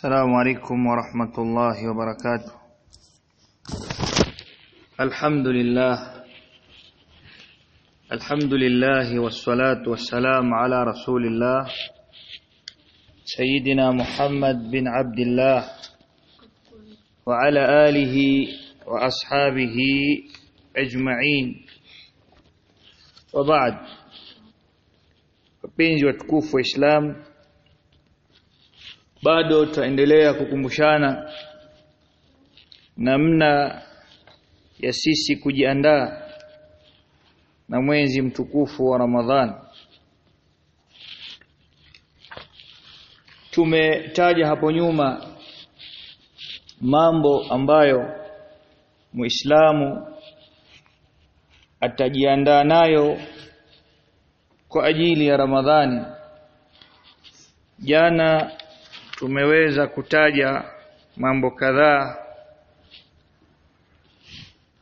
السلام عليكم ورحمة الله وبركاته. الحمد لله. الحمد لله والصلاة والسلام على رسول الله. سيدنا محمد بن عبد الله وعلى آله وأصحابه أجمعين. وبعد. Wapenzi watukufu wa Islam. Bado tutaendelea kukumbushana namna ya sisi kujiandaa na mwezi mtukufu wa Ramadhan tumetaja hapo nyuma mambo ambayo Muislamu atajiandaa nayo kwa ajili ya Ramadhani. Jana tumeweza kutaja mambo kadhaa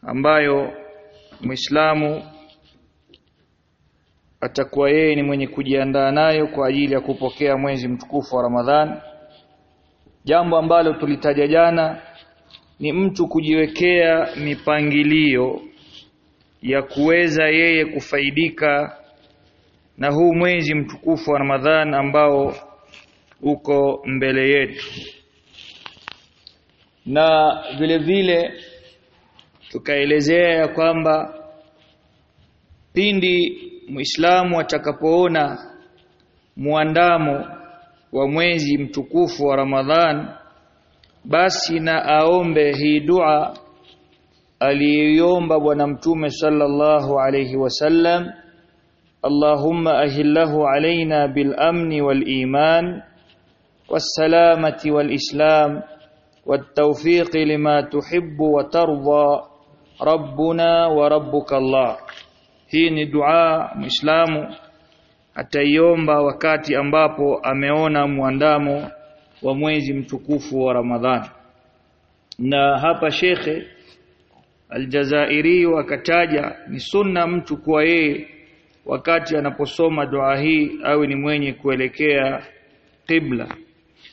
ambayo Muislamu atakuwa yeye ni mwenye kujiandaa nayo kwa ajili ya kupokea mwezi mtukufu wa Ramadhan. Jambo ambalo tulitaja jana ni mtu kujiwekea mipangilio ya kuweza yeye kufaidika na huu mwezi mtukufu wa Ramadhan ambao uko mbele yetu. Na vile vile tukaelezea ya kwamba pindi muislamu atakapoona muandamo wa mwezi mtukufu wa Ramadhan basi na aombe hii dua aliyoomba bwana mtume sallallahu alayhi wasallam Allahumma ahillahu alaina bil amni wal iman والسلامة والإسلام والتوفيق لما تحب وترضى ربنا وربك الله hii ni dua muislamu ataiomba wakati ambapo ameona muandamo wa mwezi mtukufu wa Ramadhani na hapa shekhe Aljazairi akataja ni sunna mtu kuwa yeye wakati anaposoma dua hii awe ni mwenye kuelekea qibla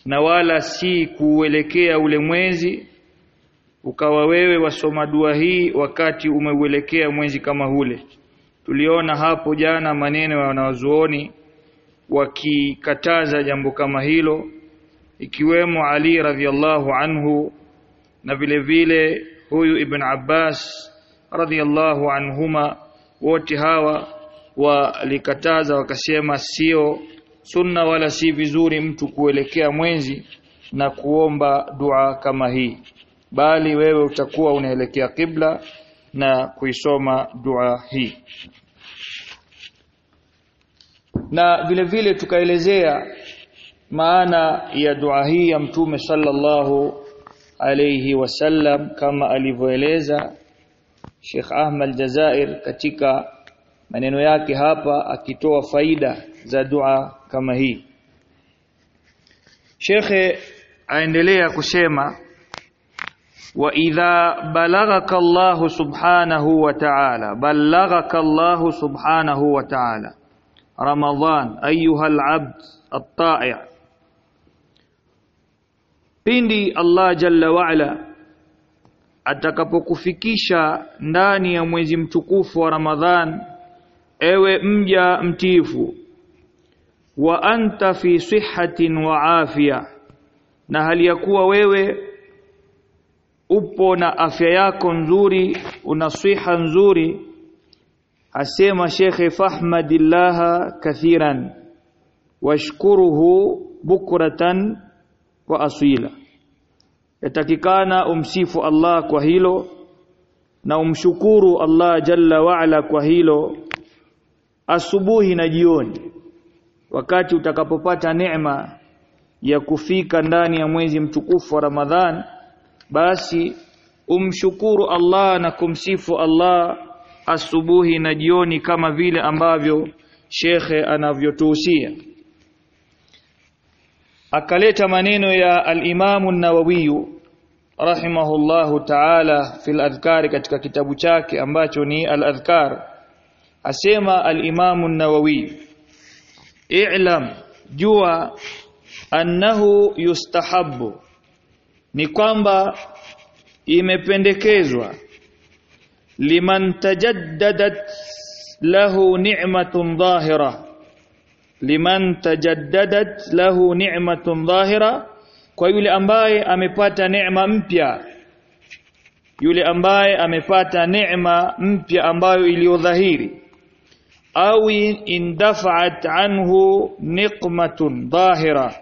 na wala si kuelekea ule mwezi ukawa wewe wasoma dua hii wakati umeuelekea mwezi kama ule. Tuliona hapo jana maneno ya wanazuoni wakikataza jambo kama hilo ikiwemo Ali radhiallahu anhu na vile vile huyu Ibn Abbas radhiallahu anhuma wote hawa walikataza wakasema sio sunna wala si vizuri mtu kuelekea mwenzi na kuomba dua kama hii. Bali wewe utakuwa unaelekea kibla na kuisoma dua hii. Na vile vile tukaelezea maana ya dua hii ya mtume sallallahu alayhi wasallam kama alivyoeleza Sheikh Ahmad Jazair katika maneno yake hapa akitoa faida za dua kama hii. Shekhe aendelea kusema wa idha balaghaka Allah subhanahu wa ta'ala balaghaka Allah subhanahu wa ta'ala. Ramadhan ayuha al-abd at-ta'i' pindi Allah jalla wa ala atakapokufikisha ndani ya mwezi mtukufu wa Ramadhan ewe mja mtifu wa anta fi sihhatin wa afya na hali ya kuwa wewe upo na afya yako nzuri una siha nzuri asema shekhe fahmadillaha kathiran washkuruhu bukratan wa asila. Yatakikana umsifu Allah kwa hilo na umshukuru Allah jalla waala kwa hilo asubuhi na jioni wakati utakapopata neema ya kufika ndani ya mwezi mtukufu wa Ramadhan basi umshukuru Allah na kumsifu Allah asubuhi na jioni kama vile ambavyo shekhe anavyotuhusia. Akaleta maneno ya al-Imam an-Nawawi rahimahullahu ta'ala fil adhkar katika kitabu chake ambacho ni al-adhkar. Asema al-Imam an-Nawawi i'lam jua annahu yustahabbu ni kwamba imependekezwa liman tajaddadat lahu ni'matun dhahira liman tajaddadat lahu ni'matun dhahira kwa yule ambaye amepata neema mpya yule ambaye amepata neema mpya ambayo iliyodhahiri au indafa'at anhu niqmatun dhahira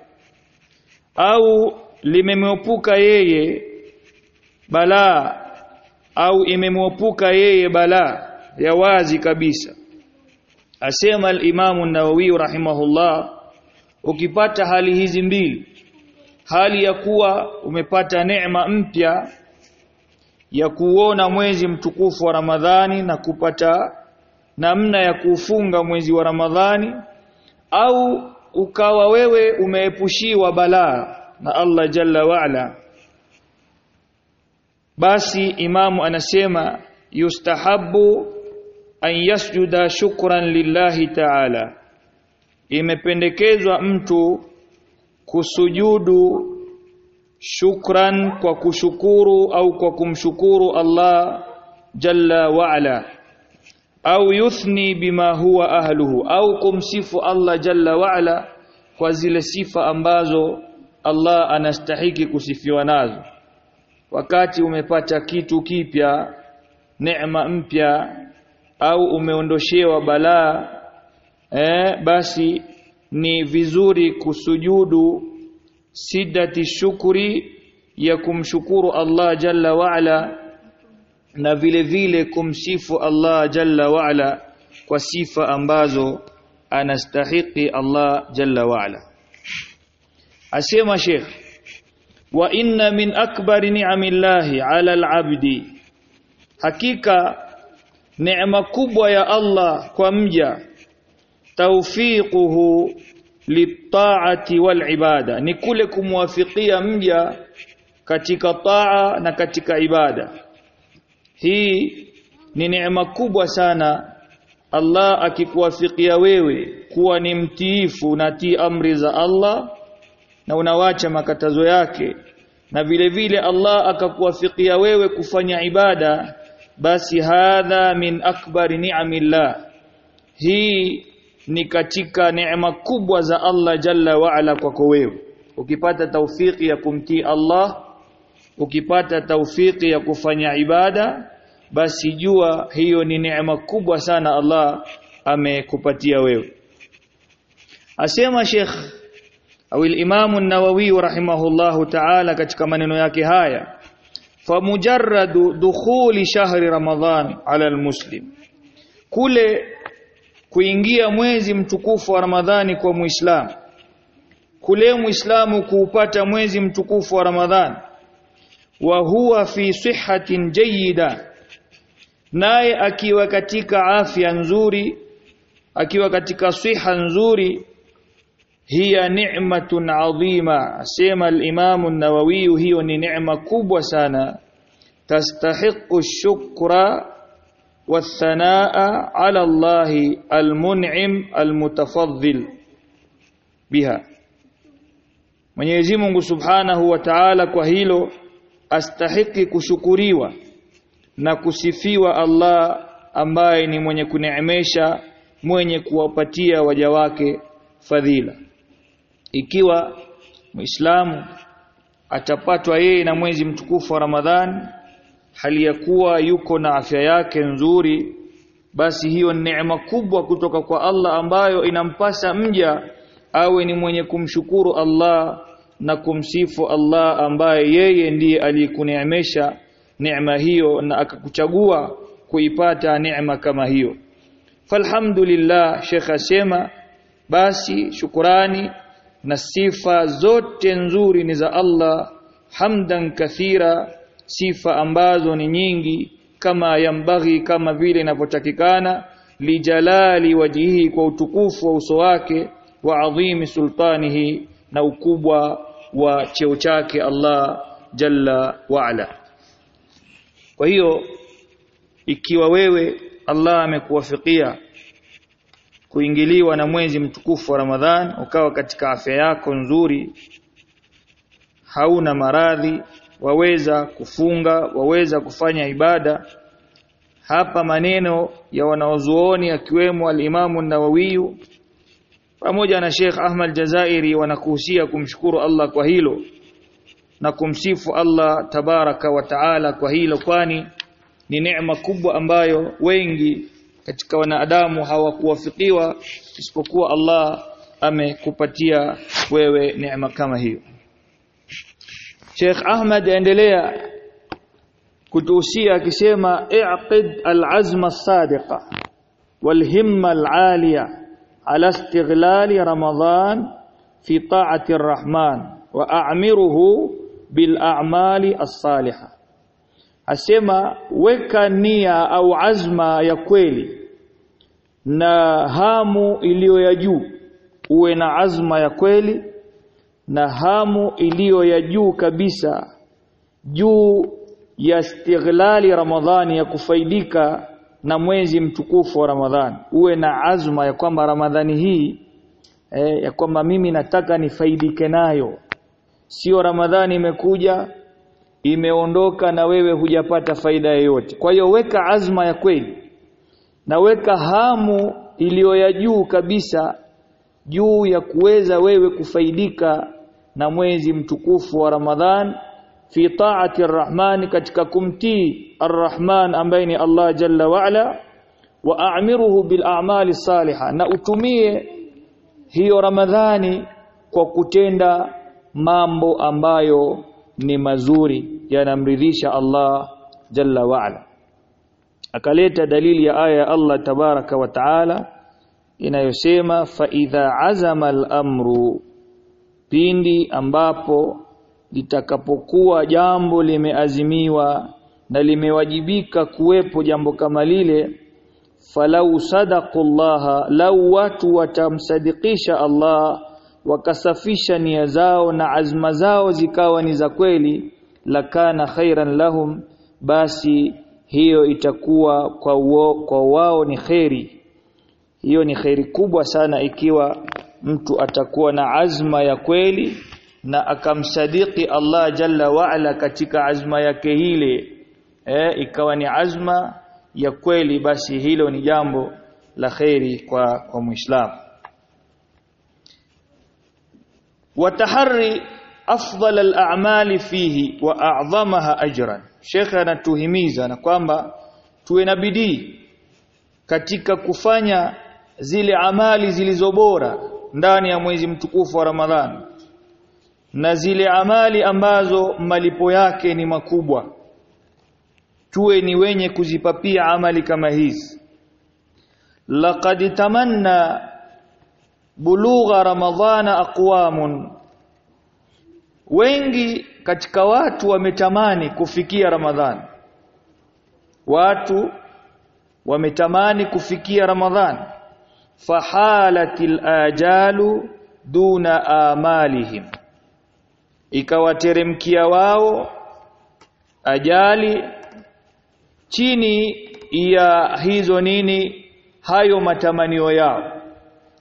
au limemwepuka yeye balaa au imemwepuka yeye balaa ya wazi kabisa. Asema al-Imam an-Nawawi rahimahullah ukipata hali hizi mbili hali ya kuwa umepata neema mpya ya kuona mwezi mtukufu wa Ramadhani na kupata namna ya kufunga mwezi wa Ramadhani au ukawa wewe umeepushiwa balaa na Allah Jalla waala basi imamu anasema yustahabu an yasjuda shukran lillahi ta'ala. Imependekezwa mtu kusujudu shukran kwa kushukuru au kwa kumshukuru Allah jalla waala au yuthni bima huwa ahluhu au kumsifu Allah jalla waala kwa zile sifa ambazo Allah anastahiki kusifiwa nazo. Wakati umepata kitu kipya neema mpya au umeondoshewa balaa eh, basi ni vizuri kusujudu sidati shukuri ya kumshukuru Allah jalla waala na vile vile kumsifu Allah jalla waala kwa sifa ambazo anastahiki Allah jalla waala asema Sheikh wa inna min akbari ni'amillahi 'ala al-'abdi hakika neema kubwa ya Allah kwa mja tawfiquhu litaati wal ibada ni kule kumwafikia mja katika taa na katika ibada hii ni neema kubwa sana Allah akikuwafikia wewe kuwa ni mtiifu na tii amri za Allah na unawacha makatazo yake na vile vile Allah akakuwafikia wewe kufanya ibada basi hadha min akbari ni'amillah. Hii ni katika neema kubwa za Allah jalla wa ala kwako wewe. Ukipata taufiki ya kumtii Allah ukipata taufiki ya kufanya ibada basi jua hiyo ni neema kubwa sana Allah amekupatia wewe. Asema Sheikh au al-Imam an-Nawawi rahimahullahu ta'ala katika maneno yake haya famujarradu dukhuli shahri ramadhan ala al-muslim. Kule kuingia mwezi mtukufu wa Ramadhani kwa Muislamu kule Muislamu kuupata mwezi mtukufu wa Ramadhani wa huwa fi sihhatin jayyida naye akiwa katika afya nzuri akiwa katika siha nzuri hiya ni'matun adhima asema al-Imam an-Nawawi hiyo ni neema kubwa sana tastahiqu shukra والثناء على الله المنعم المتفضل بها Mwenyezi Mungu Subhanahu wa Ta'ala kwa hilo astahiki kushukuriwa na kusifiwa Allah ambaye ni mwenye kuneemesha mwenye kuwapatia waja wake fadhila. Ikiwa Muislamu atapatwa yeye na mwezi mtukufu wa Ramadhani hali ya kuwa yuko na afya yake nzuri basi hiyo ni neema kubwa kutoka kwa Allah ambayo inampasa mja awe ni mwenye kumshukuru Allah na kumsifu Allah ambaye yeye ndiye aliyekuneemesha neema hiyo na akakuchagua kuipata neema kama hiyo. Falhamdulillah Sheikh asema basi shukurani na sifa zote nzuri ni za Allah hamdan kathira sifa ambazo ni nyingi kama yambaghi kama vile inavyotakikana lijalali wajihi kwa utukufu wa uso wake wa adhimi sultanihi na ukubwa wa cheo chake Allah jalla waala. Kwa hiyo ikiwa wewe Allah amekuwafikia kuingiliwa na mwezi mtukufu wa Ramadhan ukawa katika afya yako nzuri hauna maradhi waweza kufunga waweza kufanya ibada hapa maneno ya wanaozuoni akiwemo al-Imamu Nawawi pamoja na Sheikh Ahmad Jazairi wanakuhusia kumshukuru Allah kwa hilo na kumsifu Allah tabaraka wa taala kwa hilo kwani ni neema kubwa ambayo wengi katika wanadamu hawakuwafikiwa isipokuwa Allah amekupatia wewe neema kama hiyo. Sheikh Ahmad aendelea kutuhusia akisema i'qid al-azma as-sadiqa wal-himma al-aliya ala istighlali Ramadhan fi ta'ati ar-Rahman wa a'miruhu bil a'mali as-salihah. Asema weka nia au azma ya kweli na hamu iliyo ya juu uwe na azma ya kweli na hamu iliyo ya juu kabisa juu ya istighlali ramadhani ya kufaidika na mwezi mtukufu wa ramadhani. Uwe na azma ya kwamba ramadhani hii eh, ya kwamba mimi nataka nifaidike nayo. Sio ramadhani imekuja imeondoka na wewe hujapata faida yoyote. Kwa hiyo weka azma ya kweli na weka hamu iliyo ya juu kabisa juu ya kuweza wewe kufaidika na mwezi mtukufu wa Ramadhan fi taati arrahman katika kumtii arrahman ambaye ni Allah jalla wa ala wa a'miruhu bil a'mali salihah na utumie hiyo Ramadhani kwa kutenda mambo ambayo ni mazuri yanamridhisha Allah jalla wa ala. Akaleta dalili ya aya ya Allah tabaraka wa taala inayosema fa idha azama al-amru pindi ambapo litakapokuwa jambo limeazimiwa na limewajibika kuwepo jambo kama lile falau sadaqullaha lau watu watamsadikisha Allah wakasafisha nia zao na azma zao zikawa ni za kweli lakana khairan lahum basi hiyo itakuwa kwa, uo, kwa wao ni kheri. Hiyo ni kheri kubwa sana ikiwa mtu atakuwa na azma ya kweli na akamsadiki Allah jalla waala katika azma yake hile eh, ikawa ni azma ya kweli basi hilo ni jambo la kheri kwa kwa muislamu watahari afdal al-a'mali fihi wa a'zamaha ajran. Sheikh anatuhimiza na kwamba tuwe na bidii katika kufanya zile amali zilizobora ndani ya mwezi mtukufu wa Ramadhani na zile amali ambazo malipo yake ni makubwa. Tuwe ni wenye kuzipapia amali kama hizi. Laqad tamanna bulugha ramadhana aqwamun. Wengi katika watu wametamani kufikia ramadhani watu wametamani kufikia ramadhani fahalatil ajalu duna amalihim ikawateremkia wao ajali chini ya hizo nini hayo matamanio yao.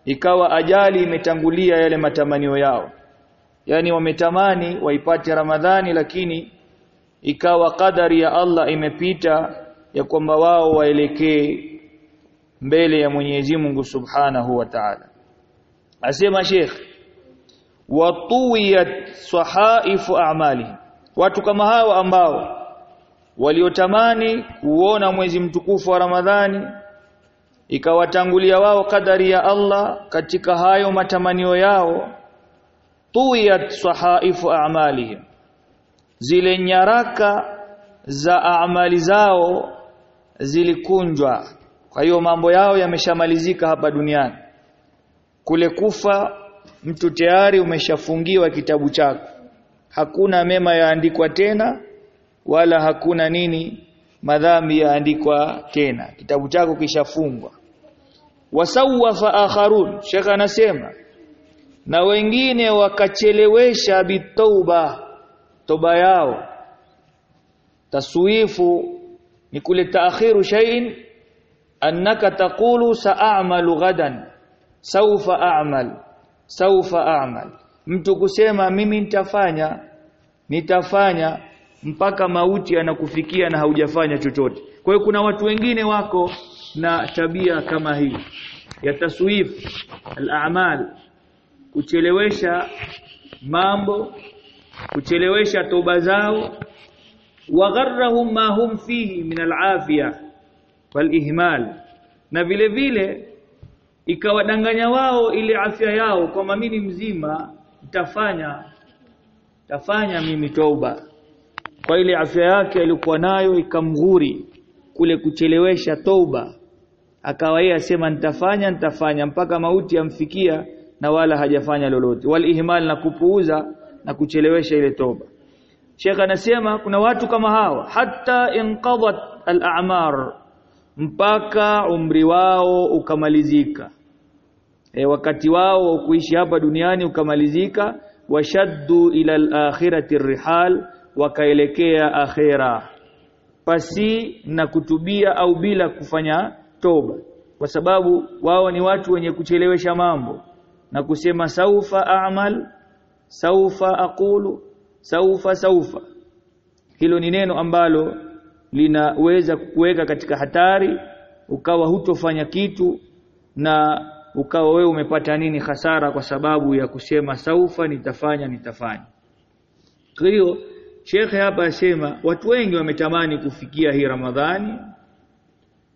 Ikawa ajali imetangulia yale matamanio yao. Yani wametamani waipate ramadhani lakini ikawa kadari ya Allah imepita ya kwamba wao waelekee mbele ya Mwenyezi Mungu Subhanahu wa Ta'ala. Asema Sheikh watuwiyat sahaifu a'mali. Watu kama hao ambao waliotamani kuona mwezi mtukufu wa Ramadhani ikawatangulia wao kadari ya Allah katika hayo matamanio yao tuwiyat sahaifu a'malihim. Zile nyaraka za amali zao zilikunjwa. Kwa hiyo mambo yao yameshamalizika hapa duniani. Kule kufa mtu tayari umeshafungiwa kitabu chako. Hakuna mema yaandikwa tena wala hakuna nini madhambi yaandikwa tena. Kitabu chako kishafungwa. Wasawafa akharun shekh anasema na wengine wakachelewesha bitauba toba yao. Taswifu ni kule taakhiru shay'in annaka taqulu sa'amalu ghadan sawfa a'mal saufa a'mal. Mtu kusema mimi nitafanya nitafanya mpaka mauti anakufikia na haujafanya chochote. Kwa hiyo kuna watu wengine wako na tabia kama hii. Ya taswif al-a'mal kuchelewesha mambo kuchelewesha toba zao wagharrahum ma hum fihi min al-afia wal-ihmal. Na vile vile ikawadanganya wao ile afya yao kwamba mimi mzima nitafanya tafanya mimi toba. Kwa ile afya yake alikuwa nayo ikamghuri kule kuchelewesha toba. Akawa yeye asema nitafanya nitafanya mpaka mauti amfikia na wala hajafanya lolote. Wal ihmal na kupuuza na kuchelewesha ile toba. Sheikh anasema kuna watu kama hawa hata inqadat al-a'mar mpaka umri wao ukamalizika. E, wakati wao kuishi hapa duniani ukamalizika washaddu ila al-akhirati rihal wakaelekea akhera. Pasi na kutubia au bila kufanya toba. Kwa sababu wao ni watu wenye kuchelewesha mambo na kusema saufa a'mal saufa aqulu saufa saufa. Hilo ni neno ambalo linaweza kukuweka katika hatari ukawa hutofanya kitu na ukawa wewe umepata nini hasara kwa sababu ya kusema saufa nitafanya nitafanya. Kwa hiyo shekhe hapa asema watu wengi wametamani kufikia hii Ramadhani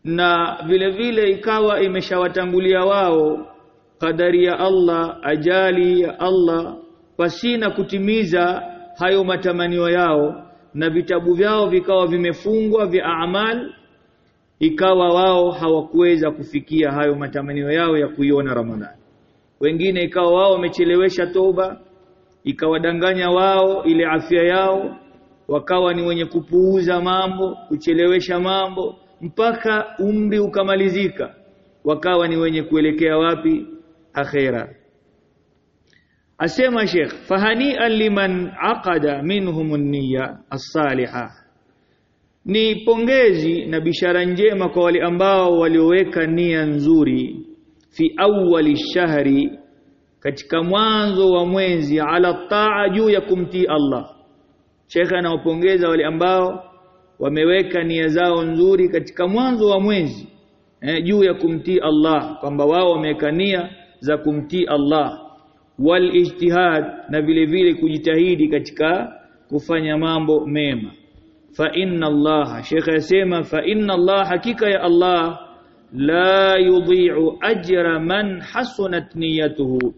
na vile vile ikawa imeshawatangulia wao kadari ya Allah ajali ya Allah pasina kutimiza hayo matamanio yao na vitabu vyao vikawa vimefungwa vya amal ikawa wao hawakuweza kufikia hayo matamanio yao ya kuiona Ramadhani. Wengine ikawa wao wamechelewesha toba ikawadanganya wao ile afya yao wakawa ni wenye kupuuza mambo kuchelewesha mambo mpaka umri ukamalizika wakawa ni wenye kuelekea wapi? Akhera asema Sheikh fahania liman aqada minhum an-niyya as-salihah. Ni pongezi na bishara njema kwa wale ambao walioweka nia nzuri fi awwali shahri katika mwanzo wa mwezi ala taa juu ya kumtii Allah. Sheikh anawapongeza wale ambao wameweka nia zao nzuri katika mwanzo wa mwezi eh, juu ya kumtii Allah kwamba wao wameweka nia za kumtii Allah wal ijtihad na vile vile kujitahidi katika kufanya mambo mema. Fa inna Allah Sheikh yasema fa inna Allah hakika ya Allah la yudhi'u ajra man hasunat niyatuhu.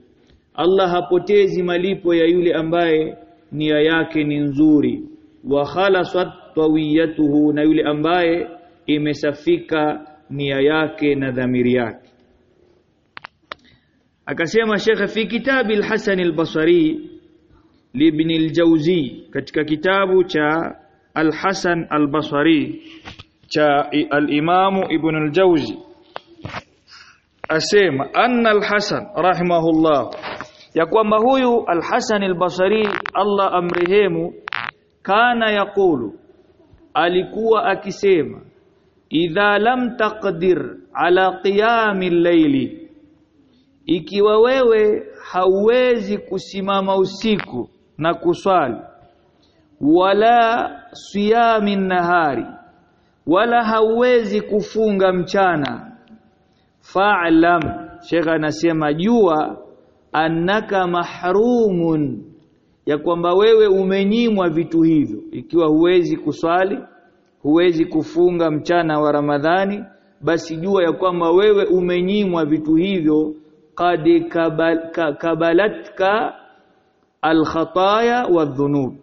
Allah hapotezi malipo ya yule ambaye nia yake ni nzuri. Wa khalasat tawiyatuhu na yule ambaye imesafika nia yake na dhamiri yake akasema shekhe fi kitabi al-Hasan al-Basri libn al-Jawzi katika kitabu cha al-Hasan al-Basri cha al-Imam Ibn al-Jawzi asema anna al-Hasan rahimahullah ya kwamba huyu al-Hasan al-Basri Allah amrehemu kana yaqulu alikuwa akisema idha lam taqdir ala qiyamil layli ikiwa wewe hauwezi kusimama usiku na kuswali wala siyami nahari wala hauwezi kufunga mchana fa'lam shekha anasema jua annaka mahrumun ya kwamba wewe umenyimwa vitu hivyo. Ikiwa huwezi kuswali huwezi kufunga mchana wa Ramadhani basi jua ya kwamba wewe umenyimwa vitu hivyo qad kabal, ka, kabalatka alkhataya wadhunub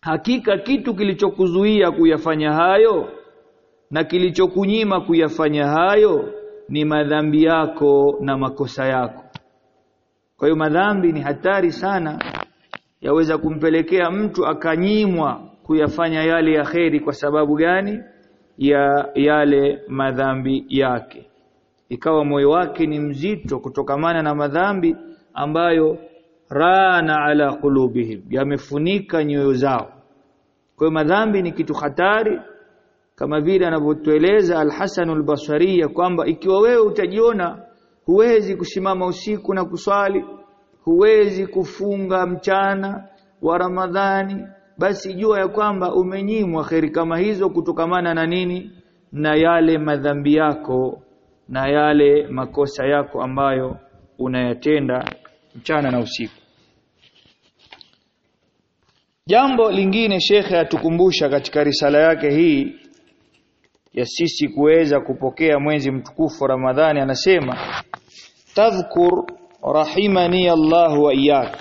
hakika kitu kilichokuzuia kuyafanya hayo na kilichokunyima kuyafanya hayo ni madhambi yako na makosa yako. Kwa hiyo madhambi ni hatari sana yaweza kumpelekea mtu akanyimwa kuyafanya yale ya kheri kwa sababu gani? Ya yale madhambi yake ikawa moyo wake ni mzito kutokamana na madhambi ambayo rana ala qulubihim yamefunika nyoyo zao. Kwa madhambi ni kitu hatari kama vile anavyotueleza Al-Hasan al-Basri kwamba ikiwa wewe utajiona huwezi kusimama usiku na kuswali huwezi kufunga mchana wa Ramadhani basi jua ya kwamba umenyimwa kheri kama hizo kutokamana na nini? Na yale madhambi yako na yale makosa yako ambayo unayatenda mchana na usiku. Jambo lingine shekhe atukumbusha katika risala yake hii ya sisi kuweza kupokea mwezi mtukufu Ramadhani anasema tadhkur rahimani Allah wa iyyak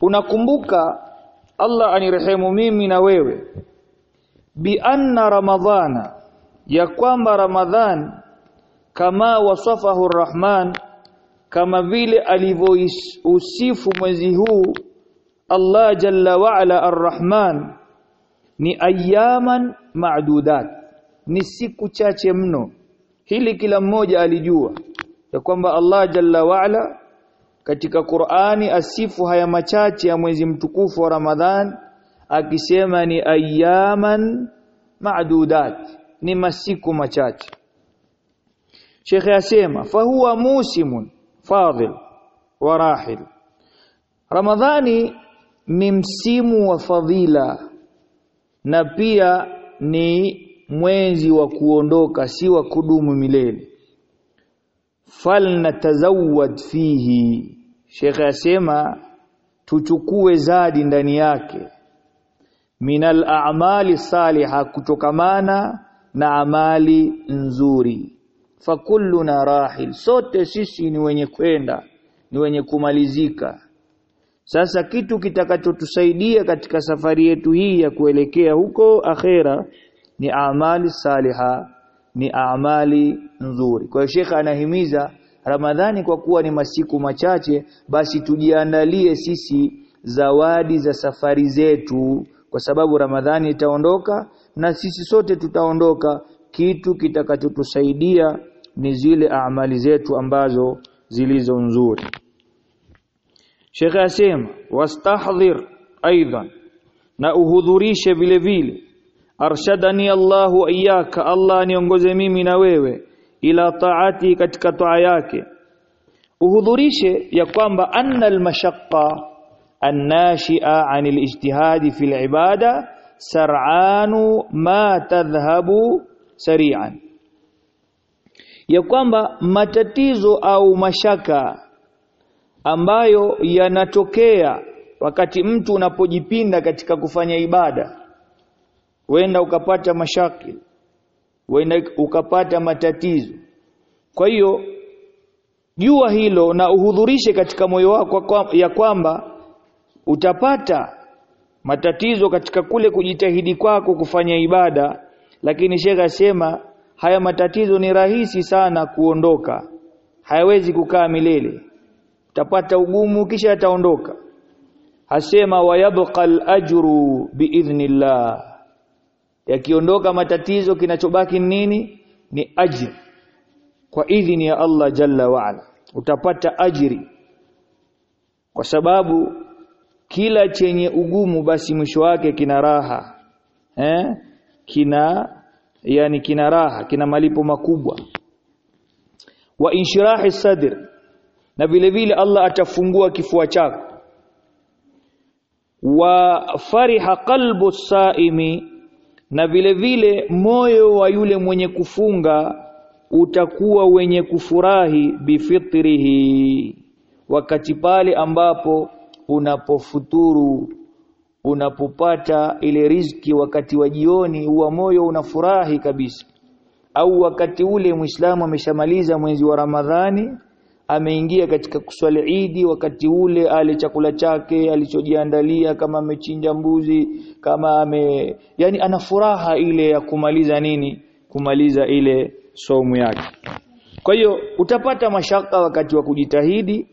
unakumbuka Allah anirehemu mimi na wewe bi anna ramadhana ya kwamba ramadhan kama wasafahu rahman kama vile alivyousifu mwezi huu Allah jalla wa ala arrahman ni ayaman ma'dudat ni siku chache mno. Hili kila mmoja alijua ya kwamba Allah jalla wa ala katika Qur'ani asifu haya machache ya mwezi mtukufu wa Ramadhan akisema ni ayaman ma'dudat ni masiku machache Sheikh asema fahuwa musimun fadhil wa rahil. Ramadhani ni msimu wa fadhila na pia ni mwezi wa kuondoka si wa kudumu milele. Falnatazawad fihi. Sheikh asema tuchukue zadi ndani yake. Minal a'mali saliha kutokamana na amali nzuri fakulluna rahil. Sote sisi ni wenye kwenda ni wenye kumalizika. Sasa kitu kitakachotusaidia katika safari yetu hii ya kuelekea huko akhera ni amali saliha ni amali nzuri. Kwa hiyo shekha anahimiza Ramadhani kwa kuwa ni masiku machache basi tujiandalie sisi zawadi za safari zetu kwa sababu Ramadhani itaondoka na sisi sote tutaondoka kitu kitakachotusaidia ni zile amali zetu ambazo zilizo nzuri. Sheikh asema wastahdhir aidan na uhudhurishe vile vile. Arshadani Allahu iyaka Allah niongoze mimi na wewe ila taati katika taa yake. Uhudhurishe ya kwamba anna almashaqqa annashi'a anil ijtihadi fil ibada sar'anu ma tadhhabu sari'an. Ya kwamba matatizo au mashaka ambayo yanatokea wakati mtu unapojipinda katika kufanya ibada wenda ukapata mashaki wenda ukapata matatizo. Kwa hiyo jua hilo na uhudhurishe katika moyo wako ya kwamba utapata matatizo katika kule kujitahidi kwako kufanya ibada lakini shekha asema haya matatizo ni rahisi sana kuondoka. Hayawezi kukaa milele. Utapata ugumu kisha yataondoka. Hasema wayabqa al-ajru biidhnillah. Yakiondoka matatizo kinachobaki nini? Ni ajri. Kwa idhini ya Allah jalla waala utapata ajiri kwa sababu kila chenye ugumu basi mwisho wake kina raha. Eh kina yani kina raha kina malipo makubwa. Wa inshirahi sadr na vile vile Allah atafungua kifua chako. Wa fariha qalbu saimi na vile vile moyo wa yule mwenye kufunga utakuwa wenye kufurahi bifitrihi wakati pale ambapo unapofuturu unapopata ile riziki wakati wa jioni huwa moyo unafurahi kabisa. Au wakati ule muislamu ameshamaliza mwezi wa Ramadhani ameingia katika kuswali Idi wakati ule ale chakula chake alichojiandalia kama amechinja mbuzi kama ame yani ana furaha ile ya kumaliza nini? Kumaliza ile somu yake. Kwa hiyo utapata mashaka wakati wa kujitahidi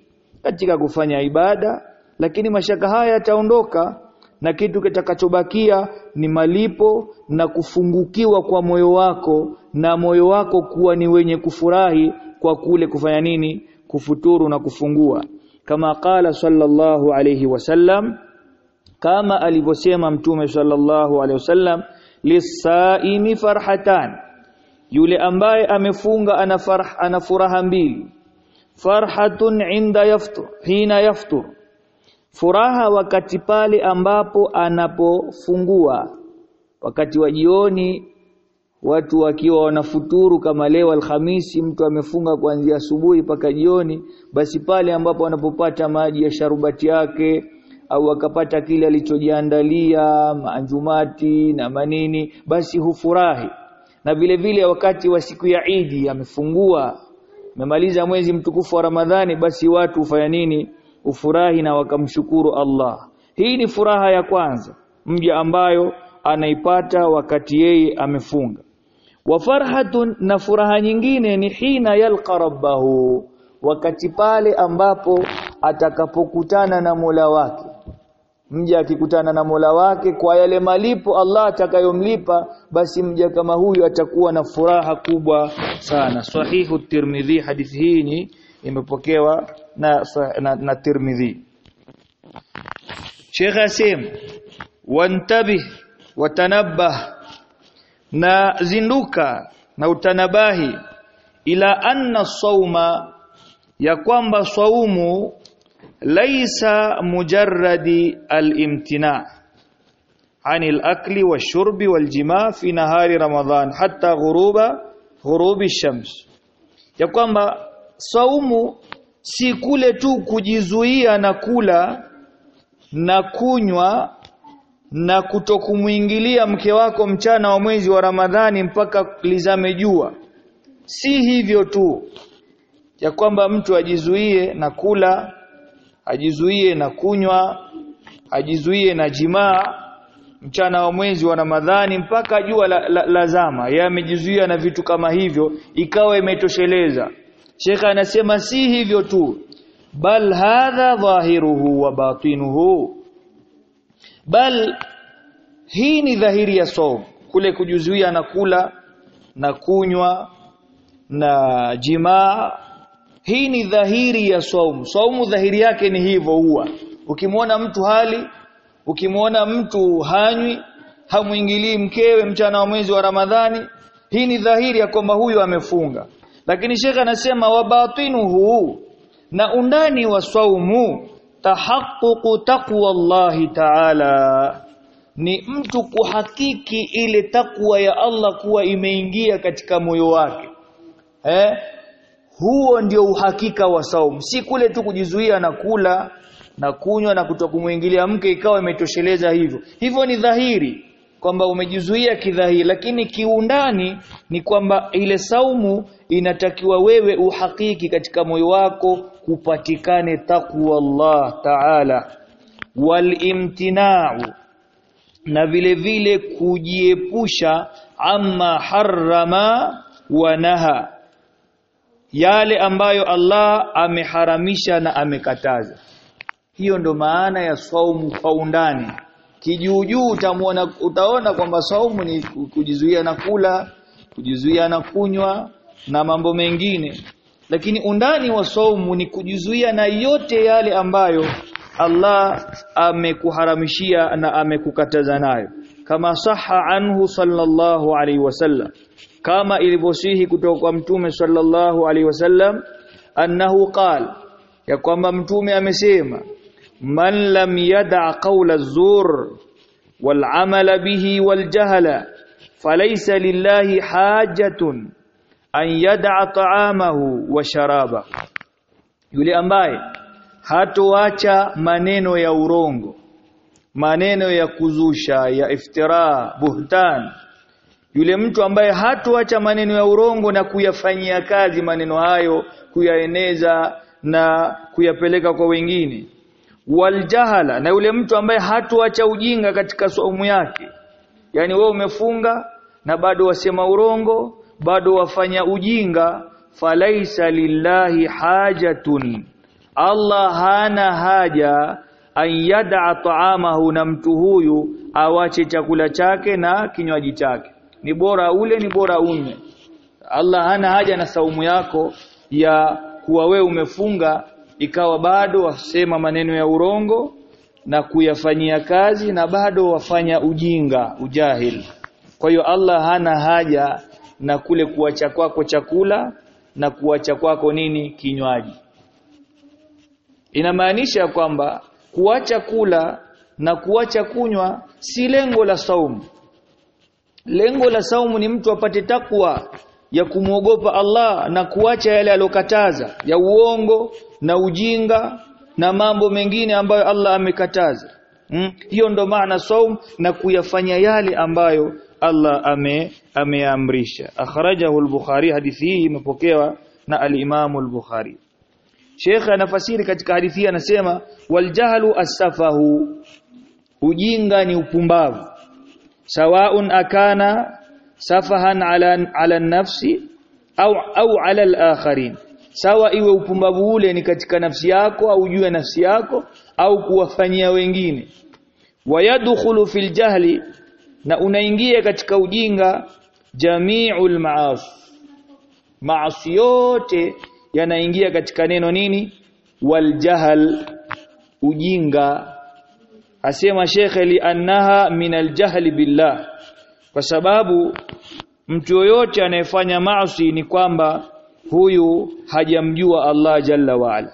katika kufanya ibada lakini mashaka haya yataondoka na kitu kitakachobakia ni malipo na kufungukiwa kwa moyo wako na moyo wako kuwa ni wenye kufurahi kwa kule kufanya nini? Kufuturu na kufungua. Kama qala sallallahu alayhi wasallam kama alivyosema mtume sallallahu alayhi wasallam lisaimi farhatan. Yule ambaye amefunga ana farah ana furaha mbili. Farhatun inda yaftur hina yaftur furaha wakati pale ambapo anapofungua. Wakati wa jioni watu wakiwa wanafuturu kama leo alhamisi mtu amefunga kuanzia asubuhi mpaka jioni basi pale ambapo anapopata maji ya sharubati yake au akapata kile alichojiandalia maanjumati na manini basi hufurahi. Na vile vile wakati wa siku ya Idi amefungua amemaliza mwezi mtukufu wa Ramadhani basi watu hufanya nini ufurahi na wakamshukuru Allah. Hii ni furaha ya kwanza mja ambayo anaipata wakati yeye amefunga. Wa farhatun na furaha nyingine ni hina yalqa rabbahu wakati pale ambapo atakapokutana na Mola wake. Mja akikutana na Mola wake kwa yale malipo Allah atakayomlipa basi mja kama huyu atakuwa na furaha kubwa sana. Sahihu tirmidhi hadithi hii ni imepokewa na, na, na tirmidhi Sheikh Asim wantabih watanabbah na zinduka na utanabahi ila anna sauma ya kwamba saumu laisa mujarradi al-imtina عن الأكل والشرب والجماع في نهار رمضان حتى غروب غروب الشمس ya kwamba saumu si kule tu kujizuia na kula na kunywa na kutokumuingilia mke wako mchana wa mwezi wa Ramadhani mpaka lizame jua. Si hivyo tu ya kwamba mtu ajizuie na kula ajizuie na kunywa ajizuie na jimaa mchana wa mwezi wa Ramadhani mpaka jua la, la, la zama. Yeye amejizuia na vitu kama hivyo ikawa imetosheleza Sheikh anasema si hivyo tu bal hadha dhahiruhu wa batinuhu. Bal hii ni dhahiri ya saum kule kujuzuia na kula na kunywa na jimaa. Hii ni dhahiri ya saumu saumu dhahiri yake ni hivyo huwa. Ukimwona mtu hali ukimwona mtu hanywi hamuingilii mkewe mchana wa mwezi wa Ramadhani hii ni dhahiri ya kwamba huyu amefunga lakini shekha anasema wabatinuhu na undani wa saumu tahaqququ taqwa Allah ta'ala. Ni mtu kuhakiki ile takwa ya Allah kuwa imeingia katika moyo wake. Eh? Huo ndio uhakika wa saumu. Si kule tu kujizuia na kula na kunywa na kutokumuingilia mke ikawa imetosheleza hivyo. Hivyo ni dhahiri kwamba umejizuia kidhahiri lakini kiundani ni kwamba ile saumu inatakiwa wewe uhakiki katika moyo wako kupatikane takwa Allah ta'ala walimtina'u na vile vile kujiepusha amma harrama wa naha yale ambayo Allah ameharamisha na amekataza. Hiyo ndo maana ya saumu kwa undani kijuujuu utamuona utaona kwamba saumu ni kujizuia na kula kujizuia na kunywa na mambo mengine. Lakini undani wa saumu ni kujizuia na yote yale ambayo Allah amekuharamishia na amekukataza nayo. Kama saha anhu sallallahu alaihi wasallam kama ilivyosihi kutoka kwa mtume sallallahu alaihi wasallam annahu qala ya kwamba mtume amesema man lam yada qawla zur wal amala bihi wal jahla falaysa lillahi hajatun an yada ta'amahu wa sharaba. Yule ambaye hatoacha maneno ya urongo maneno ya kuzusha ya iftira buhtan yule mtu ambaye hatoacha maneno ya urongo na kuyafanyia kazi maneno hayo kuyaeneza na kuyapeleka kwa wengine waljahala na yule mtu ambaye hatuacha ujinga katika saumu yake. Yani wewe umefunga na bado wasema urongo bado wafanya ujinga falaisa lillahi hajatun. Allah hana haja an yad'a ta'amahu na mtu huyu awache chakula chake na kinywaji chake. Ni bora ule ni bora unywe. Allah hana haja na saumu yako ya kuwa wewe umefunga ikawa bado wasema maneno ya urongo na kuyafanyia kazi na bado wafanya ujinga ujahil. Kwa hiyo Allah hana haja na kule kuacha kwako chakula na kuacha kwako nini kinywaji. Inamaanisha kwamba kuacha kula na kuacha kunywa si lengo la saumu lengo la saumu ni mtu apate takwa ya kumwogopa Allah na kuacha yale aliyokataza ya uongo na ujinga na mambo mengine ambayo Allah amekataza. Hmm? hiyo ndo maana saum na kuyafanya yale ambayo Allah ame ameamrisha. Akhrajahu al-Bukhari hadithi hii imepokewa na al-Imam al-Bukhari. Sheikh anafasiri katika hadithi hii anasema waljahlu asafahu ujinga ni upumbavu. Sawaun akana safahan ala ala nafsi au au ala al-akharin sawa iwe upumbavu ule ni katika nafsi yako au juu ya nafsi yako au kuwafanyia wengine. Wayadkhulu fil jahli na unaingia katika ujinga jami'ul maasi maasi yote yanaingia katika neno nini? Waljahl ujinga. Asema shekhe li annaha min aljahli billah. Kwa sababu mtu yoyote anayefanya maasi ni kwamba huyu hajamjua Allah jalla waala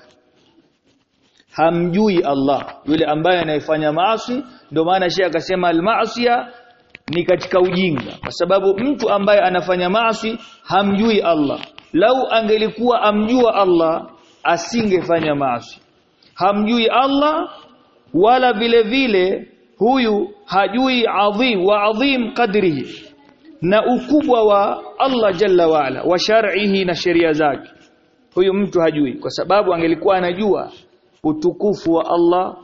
hamjui Allah. Yule ambaye anayefanya maasi ndio maana Sheikh akasema al-ma'siya ni katika ujinga. Kwa sababu mtu ambaye anafanya maasi hamjui Allah. Lau angelikuwa amjua Allah asingefanya maasi. Hamjui Allah wala vile vile huyu hajui adhim wa adhim qadrihi na ukubwa wa Allah jalla waala wa shar'ihi na sheria zake. Huyu mtu hajui kwa sababu angelikuwa anajua utukufu wa Allah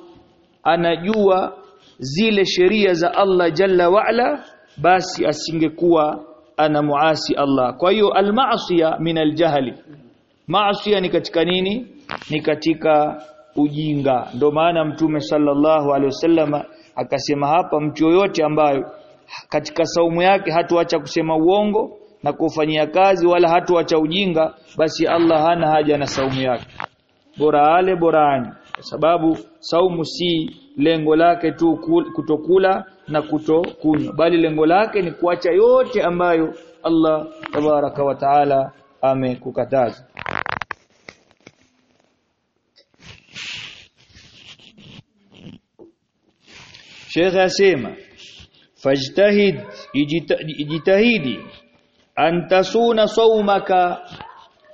anajua zile sheria za Allah jalla waala basi asingekuwa ana muasi Allah. Kwa hiyo almaasiya min aljahli. Maasiya ni katika nini? Ni katika ujinga. Ndio maana mtume sallallahu alaihi wasallam akasema hapa mtu yoyote ambayo katika saumu yake hatuacha kusema uongo na kufanyia kazi wala hatuacha ujinga basi Allah hana haja na saumu yake. Bora ale bora kwa sababu saumu si lengo lake tu kutokula na kutokunywa bali lengo lake ni kuacha yote ambayo Allah tabaraka wa taala amekukataza. Sheikh asema fajtahid ijitahidi. Antasuna saumaka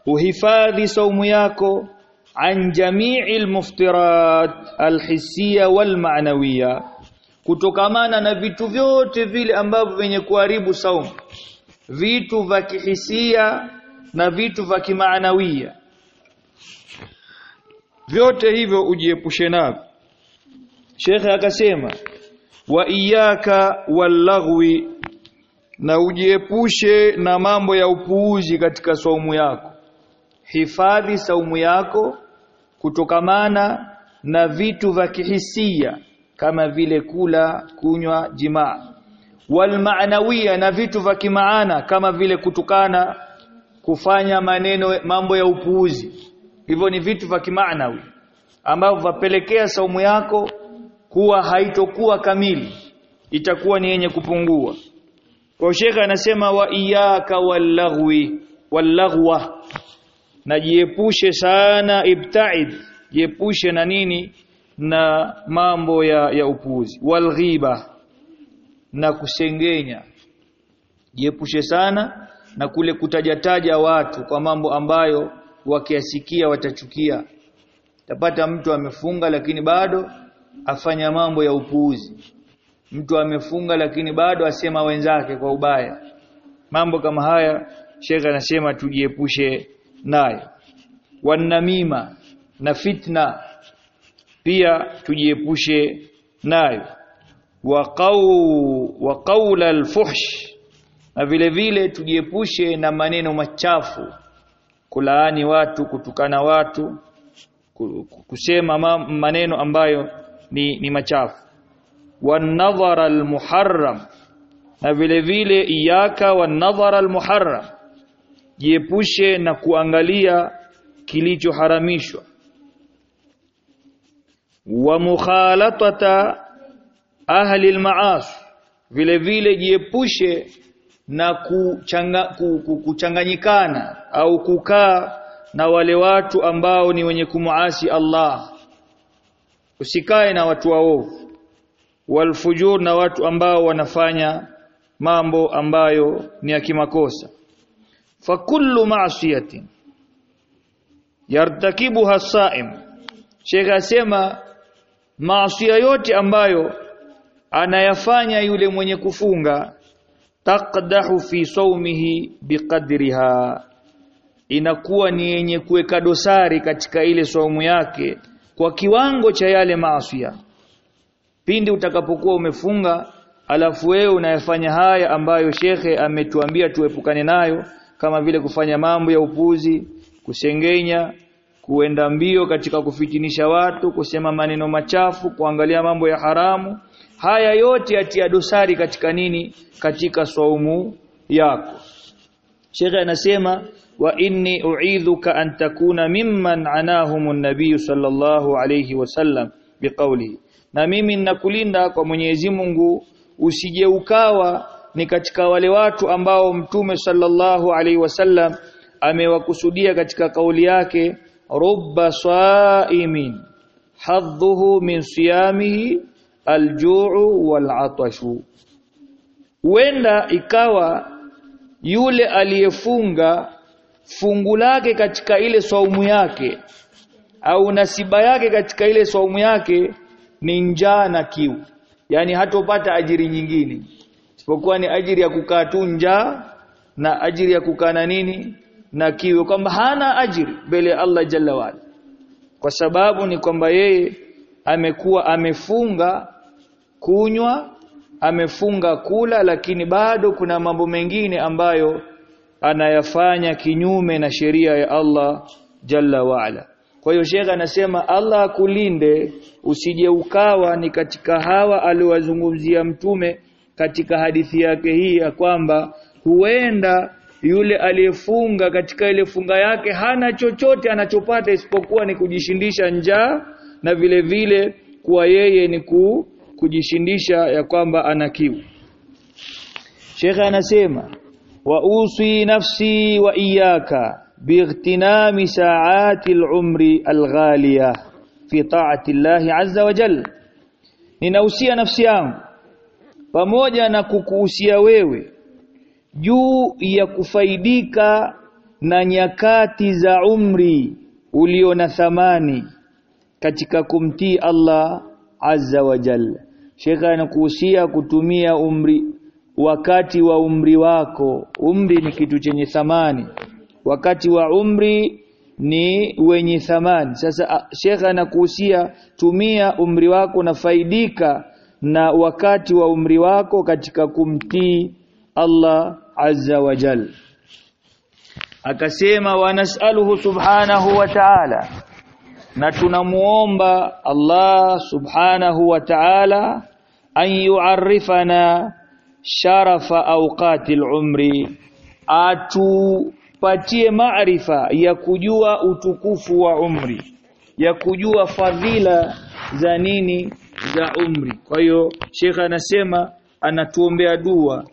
uhifadhi saumu yako an jami'i almuftirat alhissiya walma'nawiyya. Kutokamana na vitu vyote vile ambavyo vyenye kuharibu saumu. Vitu vya kihisia na vitu vya kimaanawia vyote hivyo ujiepushe navyo. Shekhe akasema wa iyaka wallaghwi na ujiepushe na mambo ya upuuzi katika saumu yako. Hifadhi saumu yako kutokamana na vitu vya kihisia kama vile kula kunywa jimaa. Walmaanawia na vitu vya kimaana kama vile kutukana kufanya maneno mambo ya upuuzi. Hivyo ni vitu vya kimaanawi ambavyo vapelekea saumu yako kuwa haitokuwa kamili itakuwa ni yenye kupungua. Kwa shekha anasema wa iyaka wallaghwi wallaghwa na jiepushe sana ibtaid jiepushe na nini? Na mambo ya, ya upuuzi. Walghiba na kusengenya. Jiepushe sana na kule kutajataja watu kwa mambo ambayo wakiasikia watachukia. Tapata mtu amefunga lakini bado afanya mambo ya upuuzi. Mtu amefunga lakini bado asema wenzake kwa ubaya. Mambo kama haya shekhe anasema tujiepushe nayo. Wanamima na fitna pia tujiepushe nayo. Wa qaw wa qaula alfuhsh na vile vile tujiepushe na maneno machafu. Kulaani watu kutukana watu kusema maneno ambayo ni, ni machafu. Wanadhara almuharram. Na vile vile iyaka wanadhara almuharram. Jiepushe na kuangalia kilichoharamishwa. Wa mukhalatata ahli almaasi vile vile jiepushe na kuchanga, kuchanganyikana au kukaa na wale watu ambao ni wenye kumuasi Allah usikae na watu waovu walfujur na watu ambao wanafanya mambo ambayo ni ya kimakosa. Fa kullu ma'siyatin yartakibuha saim Sheikh asema maasiya yote ambayo anayafanya yule mwenye kufunga taqdahu fi saumihi biqadriha. Inakuwa ni yenye kuweka dosari katika ile saumu yake kwa kiwango cha yale maasiya. Pindi utakapokuwa umefunga alafu wewe unayafanya haya ambayo shekhe ametuambia tuepukane nayo kama vile kufanya mambo ya upuzi kusengenya kuenda mbio katika kufitinisha watu kusema maneno machafu kuangalia mambo ya haramu haya yote yatia dosari katika nini? Katika saumu yako. Shekhe anasema wa inni u'idhuka an takuna mimman anahumun nabiy sallallahu alayhi wasallam biqawlihi. Na mimi ninakulinda kwa Mwenyezi Mungu usije ukawa ni katika wale watu ambao mtume sallallahu alaihi wasallam amewakusudia katika kauli yake rubba saimin hadhuhu min siyamihi aljuu walatashu. Huenda ikawa yule aliyefunga fungu lake katika ile saumu yake au nasiba yake katika ile saumu yake ni njaa na kiu. Yani hatopata ajiri nyingine. Isipokuwa ni ajiri ya kukaa tu njaa na ajiri ya kukaa na nini? Na kiu. Kwamba hana ajiri mbele ya Allah jalla wala kwa sababu ni kwamba yeye amekuwa amefunga kunywa amefunga kula lakini bado kuna mambo mengine ambayo anayafanya kinyume na sheria ya Allah jalla waala kwa hiyo shekha anasema Allah akulinde usije ukawa ni katika hawa aliwazungumzia mtume katika hadithi yake hii ya kwamba huenda yule aliyefunga katika ile funga yake hana chochote anachopata isipokuwa ni kujishindisha njaa na vile vile kuwa yeye ni ku, kujishindisha ya kwamba ana kiu. Sheikh anasema wa usi nafsi wa iyaka باغتنام ساعات العمر الغالية في طاعة الله عز وجل ninausia nafsi yangu pamoja na kukuhusia wewe juu ya kufaidika na nyakati za umri ulio na thamani katika kumtii Allah azza wa jalla Sheikh anakuhusia kutumia umri wakati wa umri wako. Umri ni kitu chenye thamani. Wakati wa umri ni wenye thamani. Sasa shekha anakuhusia tumia umri wako na faidika na wakati wa umri wako katika kumtii Allah azza wa jal. Akasema wanasaluhu subhanahu wa ta'ala. Na tunamuomba Allah subhanahu wa ta'ala an yu'arrifana sharafa awqatil umri atupatie maarifa ya kujua utukufu wa umri ya kujua fadhila za nini za umri. Kwa hiyo Sheikh anasema anatuombea dua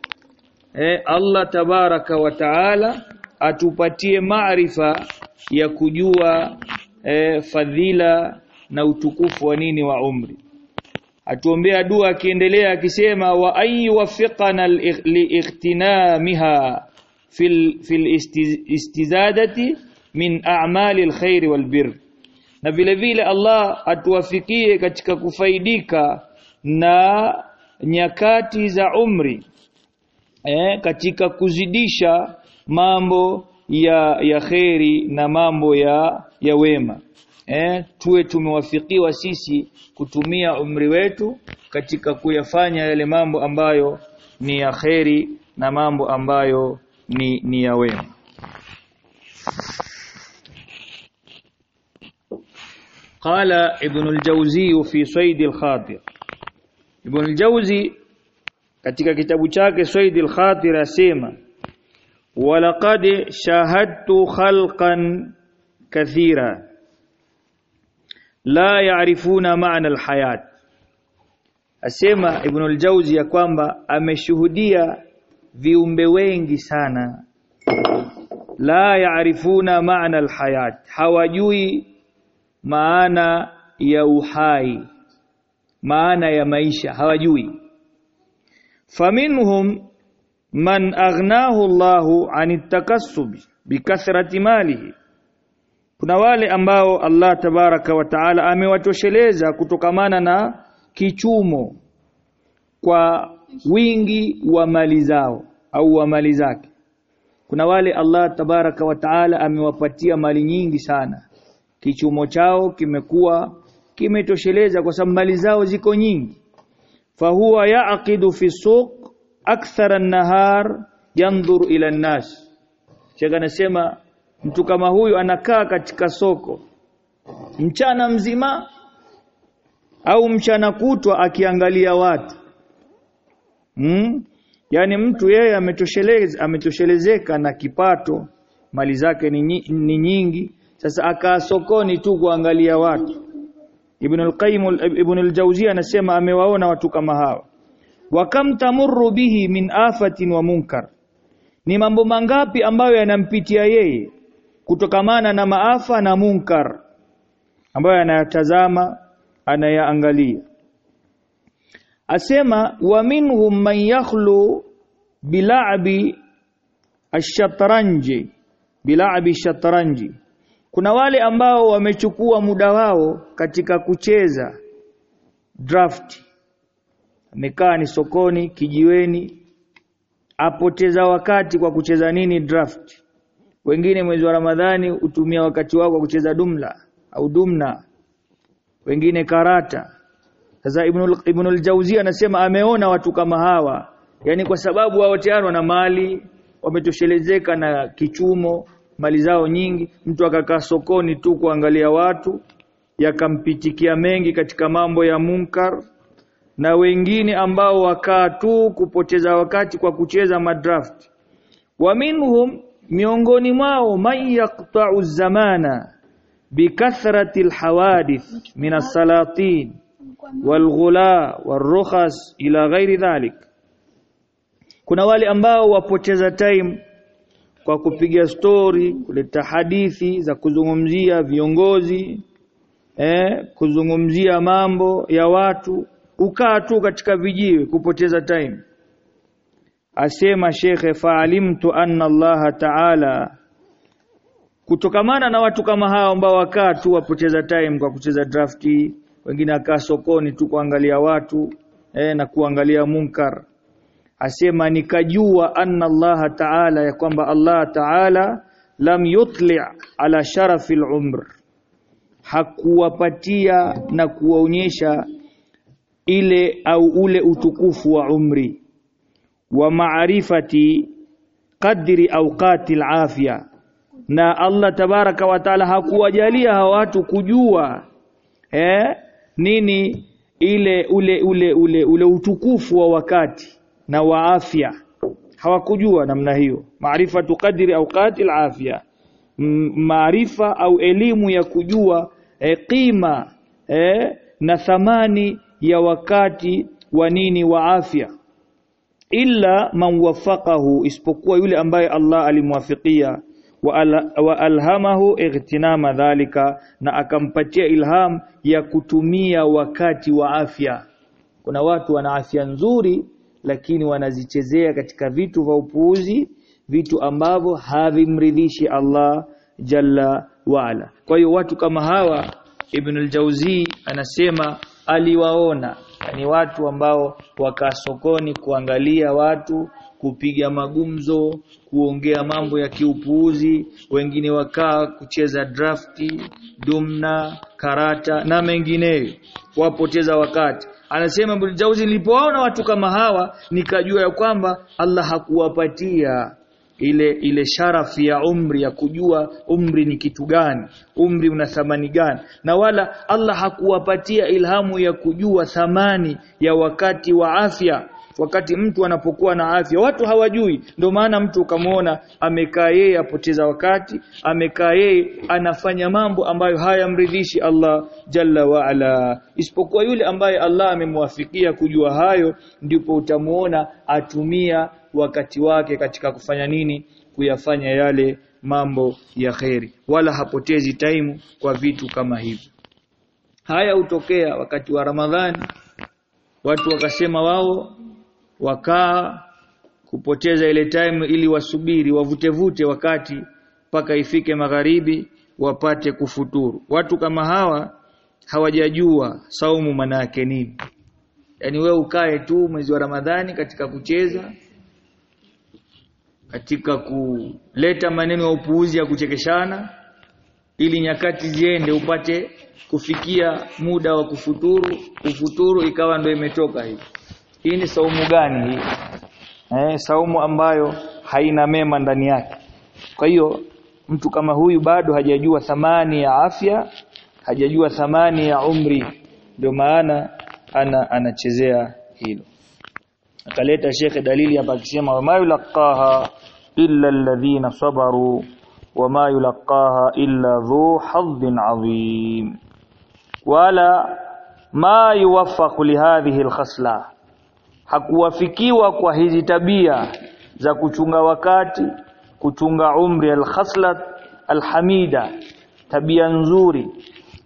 eh, Allah tabaraka wa taala atupatie maarifa ya kujua eh, fadhila na utukufu wa nini wa umri atuombea dua akiendelea akisema wa ayuwaffiqana liightinamiha fil fil istizadati min a'mali alkhair walbir na vile vile Allah atuwafikie katika kufaidika na nyakati za umri eh, katika kuzidisha mambo ya ya kheri na mambo ya ya wema eh, tuwe tumewafikiwa sisi kutumia umri wetu katika kuyafanya yale mambo ambayo ni ya kheri na mambo ambayo ni, ni ya wema قال ابن الجوزي في صيد الخاطر ابن الجوزي katika kitabu chake Said al-Khatir asema walaqad shahadtu khalqan kathira la yaarifuna ma'na al-hayat. Asema Ibn al-Jawzi ya kwamba ameshuhudia viumbe wengi sana. La yaarifuna maana alhayat. Hawajui maana ya uhai maana ya maisha. Hawajui. Faminhum man aghnahu Allahu anit takassub bikathrati malihi kuna wale ambao Allah tabaraka wa taala amewatosheleza kutokamana na kichumo kwa wingi wa mali zao au wa mali zake. Kuna wale Allah tabaraka wa taala amewapatia mali nyingi sana. Kichumo chao kimekuwa kimetosheleza kwa sababu mali zao ziko nyingi. Fahuwa yaqidu fi suq akthara an-nahar yanzur ila an-nas. Sheikh anasema mtu kama huyu anakaa katika soko. Mchana mzima au mchana kutwa akiangalia watu. Hmm? yaani mtu yeye ametosheleza ametoshelezeka na kipato. Mali zake ni, ni nyingi. Sasa akaa sokoni tu kuangalia watu. Ibn al-Qayyim Ibn al-Jawziyya anasema amewaona watu kama hawa. Wa kam tamurru bihi min afatin wa munkar. Ni mambo mangapi ambayo yanampitia yeye kutokamana na maafa na munkar ambayo anayatazama anayaangalia. Asema wa minhum man yakhlu bila'bi ash-shatranji bila'bi shatranji. Kuna wale ambao wamechukua muda wao katika kucheza draft. Amekaa ni sokoni kijiweni apoteza wakati kwa kucheza nini draft wengine mwezi wa Ramadhani utumia wakati wao kwa kucheza dumla au dumna. Wengine karata. Sasa Ibn ibnul jauzi anasema ameona watu kama hawa. Yani kwa sababu wao tayari wana mali wametoshelezeka na kichumo mali zao nyingi mtu akakaa sokoni tu kuangalia watu yakampitikia mengi katika mambo ya munkar. Na wengine ambao wakaa tu kupoteza wakati kwa kucheza madraft. Wa minhum miongoni mwao man yaqta'u zamana bikathrati alhawadith min as-salatin walghula warukhas ila ghairi dhalik. Kuna wale ambao wapoteza time kwa kupiga story kuleta hadithi za kuzungumzia viongozi eh kuzungumzia mambo ya watu ukaa tu katika vijiwe kupoteza time asema shekhe faalimtu anna Allah ta'ala. Kutokamana na watu kama hao ambao wakaa tu wapoteza time kwa kucheza drafti wengine akaa sokoni tu kuangalia watu eh, na kuangalia munkar. Asema nikajua anna Allah ta'ala ya kwamba Allah ta'ala lam yutli ala sharafi al-umr. Hakuwapatia na kuwaonyesha ile au ule utukufu wa umri wa maarifati qadri awqati al-afya na Allah tabaraka wa taala hakuwajalia hawa watu kujua eh nini ile ule ule ule ule utukufu wa wakati na wa afya hawakujua namna hiyo. Maarifatu qadri awqati alafia. Maarifa au elimu ya kujua eh, qima eh, na thamani ya wakati wa nini wa afya illa man wafaqahu isipokuwa yule ambaye Allah alimwafikia. Wa, al, wa alhamahu igtinama dhalika na akampatia ilham ya kutumia wakati wa afya. Kuna watu wana afya nzuri lakini wanazichezea katika vitu vya upuuzi vitu ambavyo havimridhishi Allah jalla waala kwa hiyo watu kama hawa Ibn al-Jauzi anasema aliwaona ni watu ambao wakaa sokoni kuangalia watu kupiga magumzo kuongea mambo ya kiupuuzi. Wengine wakaa kucheza drafti dumna karata na mengineyo. Wapoteza wakati. Anasema Ibn Jauzi nilipoona watu kama hawa nikajua ya kwamba Allah hakuwapatia ile ile sharafi ya umri ya kujua umri ni kitu gani umri una thamani gani. Na wala Allah hakuwapatia ilhamu ya kujua thamani ya wakati wa afya wakati mtu anapokuwa na afya watu hawajui. Ndio maana mtu ukamwona amekaa yeye apoteza wakati amekaa yeye anafanya mambo ambayo hayamridhishi Allah jalla wa ala. Isipokuwa yule ambaye Allah amemwafikia kujua hayo ndipo utamuona atumia wakati wake katika kufanya nini? Kuyafanya yale mambo ya kheri. Wala hapotezi taimu kwa vitu kama hivi haya hutokea wakati wa Ramadhani. Watu wakasema wao wakaa kupoteza ile time ili wasubiri wavutevute wakati mpaka ifike magharibi wapate kufuturu. Watu kama hawa hawajajua saumu manake nini. Yani we ukae tu mwezi wa Ramadhani katika kucheza katika kuleta maneno ya upuuzi ya kuchekeshana ili nyakati ziende upate kufikia muda wa kufuturu kufuturu ikawa ndo imetoka hivi hii ni saumu gani hii? Eh saumu ambayo haina mema ndani yake. Kwa hiyo mtu kama huyu bado hajajua thamani ya afya hajajua thamani ya umri. Ndio maana ana anachezea hilo. Akaleta shekhe dalili hapa akisema wama yulaqaha illa alladhina sabaru wama yulaqaha illa dhu hadhin adhim. Wala ma yuwaffaqu lihadhihi alkhasla hakuwafikiwa kwa hizi tabia za kuchunga wakati kuchunga umri alkhaslat alhamida tabia nzuri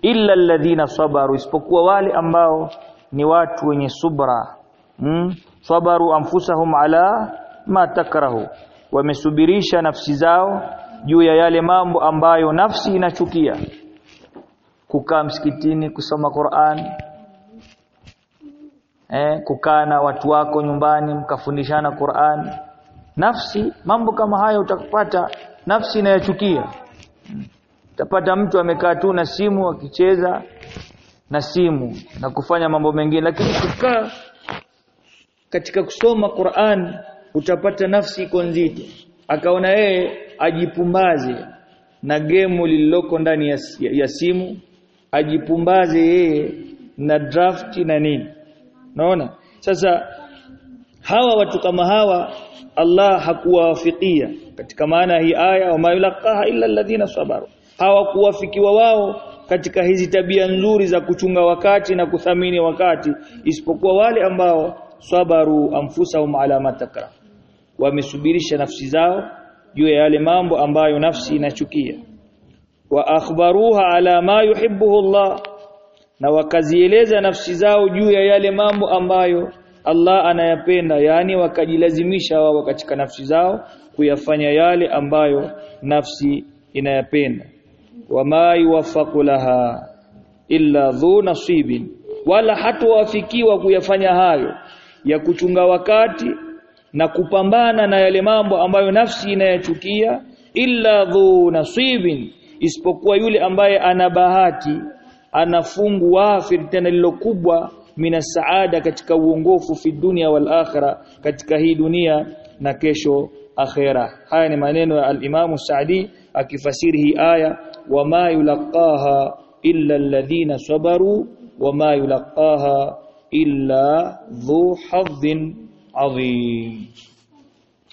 illa alladhina sabaru isipokuwa wale ambao ni watu wenye subra hmm? sabaru anfusahum ala ma takrahu wamesubirisha nafsi zao juu ya yale mambo ambayo nafsi inachukia kukaa msikitini kusoma Qur'an eh kukaa na watu wako nyumbani mkafundishana Qur'an. Nafsi mambo kama haya utakupata nafsi inayachukia. Utapata mtu amekaa tu na simu akicheza na simu na kufanya mambo mengine. Lakini kukaa katika kusoma Qur'an utapata nafsi iko nzito. Akaona yeye ajipumbaze na gemu lililoko ndani ya, ya simu ajipumbaze yeye na draft na nini naona? Sasa hawa watu kama hawa Allah hakuwafikia. Katika maana hii aya wa yulaqaha illa alladhina sabaru. Hawakuwafikiwa wao katika hizi tabia nzuri za kuchunga wakati na kuthamini wakati isipokuwa wale ambao sabaru anfusahum ala matakra wamesubirisha nafsi zao juu ya yale mambo ambayo nafsi inachukia. Wa akhbaruha ala ma yuhibbuhu Allah na wakazieleza nafsi zao juu ya yale mambo ambayo Allah anayapenda yani wakajilazimisha wao katika nafsi zao kuyafanya yale ambayo nafsi inayapenda. Wama yuwaffaqu laha illa dhu nasibin wala hatuwafikiwa kuyafanya hayo ya kuchunga wakati na kupambana na yale mambo ambayo nafsi inayachukia illa dhu nasibin isipokuwa yule ambaye ana bahati ana fungu wafir tena lilo kubwa mina saada katika uongofu fi dunia wal akhira katika hii dunia na kesho akhera haya ni maneno ya al-Imam Saadi akifasiri hii aya wama yulaqaha illa alladhina sabaru wama yulaqaha illa dhu hadhin adhim.